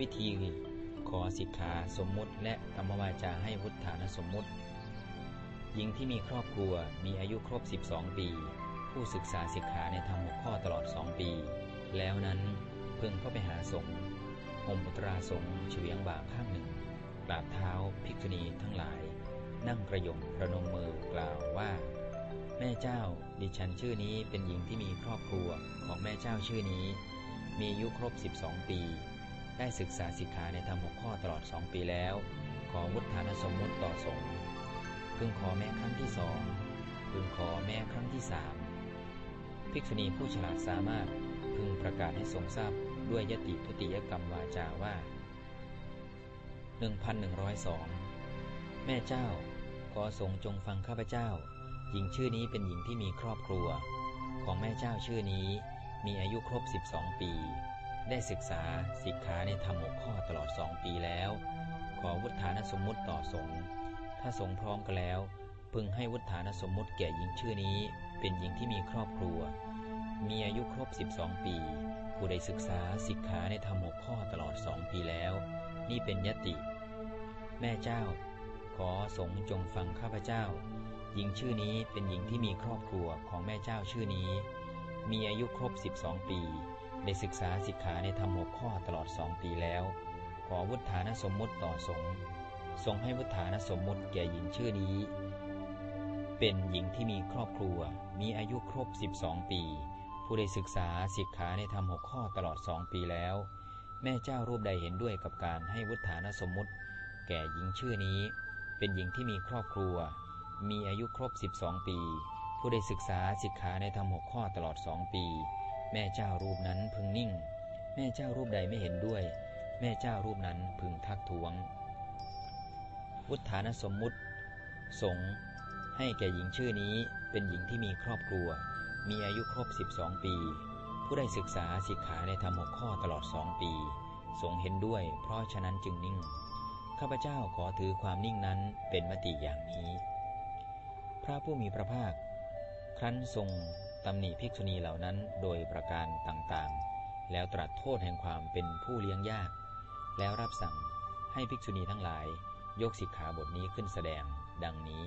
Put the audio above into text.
วิธีขอสิกขาสมมุติ และกรรมวาจาให้วุฒฐานสมมุติ หญิงที่มีครอบครัวมีอายุครบ 12 ปี ผู้ศึกษาสิกขาในธรรมหกข้อตลอดสองปี แล้วนั้นพึงเข้าไปหาสงฆ์หมอุตราสงฆ์เฉียงบ่าข้างหนึ่งกราบเท้าภิกษุณีทั้งหลาย นั่งกระยงประนมมือกล่าวว่า แม่เจ้า ดิฉันชื่อนี้เป็นหญิงที่มีครอบครัวของแม่เจ้าชื่อนี้ มีอายุครบ 12 ปี ได้ศึกษาสิกขาในธรรมหกข้อตลอดสองปีแล้ว ขอวุฒานสมมุติต่อสงฆ์พึงขอแม่ครั้งที่สองพึงขอแม่ครั้งที่สามภิกษุณีผู้ฉลาดสามารถพึงประกาศให้ทรงทราบด้วยยติทุติยกรรมวาจาว่า 1102 แม่เจ้า ขอสงจงฟังข้าพเจ้า หญิงชื่อนี้เป็นหญิงที่มีครอบครัว ของแม่เจ้าชื่อนี้มีอายุครบ 12 ปี ได้ศึกษาสิกขาในธรรมหกข้อตลอดสองปีแล้ว ขอวุฒานสมมุติต่อสงฆ์ถ้าสงฆ์พร้อมกันแล้ว พึงให้วุฒานสมมุติแก่หญิงชื่อนี้ เป็นหญิงที่มีครอบครัว มีอายุครบ 12 ปี ผู้ได้ศึกษาสิกขาในธรรมหกข้อตลอดสองปีแล้ว นี่เป็นยติ แม่เจ้า ขอสงฆ์จงฟังข้าพเจ้า หญิงชื่อนี้เป็นหญิงที่มีครอบครัวของแม่เจ้าชื่อนี้ มีอายุครบ 12 ปี ได้ศึกษาสิกขาในธรรมหกข้อตลอดสองปีแล้ว ขอวุฒานสมมุติต่อสงฆ์ทรงให้วุฒานสมมุติแก่หญิงชื่อนี้ เป็นหญิงที่มีครอบครัว มีอายุครบ 12 ปี ผู้ได้ศึกษาสิกขาในธรรมหกข้อตลอดสองปีแล้ว แม่เจ้ารูปใดเห็นด้วยกับการให้วุฒานสมมุติ แก่หญิงชื่อนี้ เป็นหญิงที่มีครอบครัว มีอายุครบ 12 ปี ผู้ได้ศึกษาสิกขาในธรรมหกข้อตลอดสองปี แม่เจ้ารูปนั้นพึงนิ่ง แม่เจ้ารูปใดไม่เห็นด้วย แม่เจ้ารูปนั้นพึงทักท้วง วุฒานสมมุติ สงให้แก่หญิงชื่อนี้เป็นหญิงที่มีครอบครัว มีอายุครบ 12 ปี ผู้ได้ศึกษาสิกขาในธรรมหกข้อตลอดสองปี สงเห็นด้วย เพราะฉะนั้นจึงนิ่ง ข้าพเจ้าขอถือความนิ่งนั้นเป็นมติอย่างนี้ พระผู้มีพระภาค ครั้นทรง ตำหนิภิกษุณีเหล่านั้นโดยประการต่างๆ แล้วตรัสโทษแห่งความเป็นผู้เลี้ยงยาก แล้วรับสั่งให้ภิกษุณีทั้งหลาย ยกสิกขาบทนี้ขึ้นแสดง ดังนี้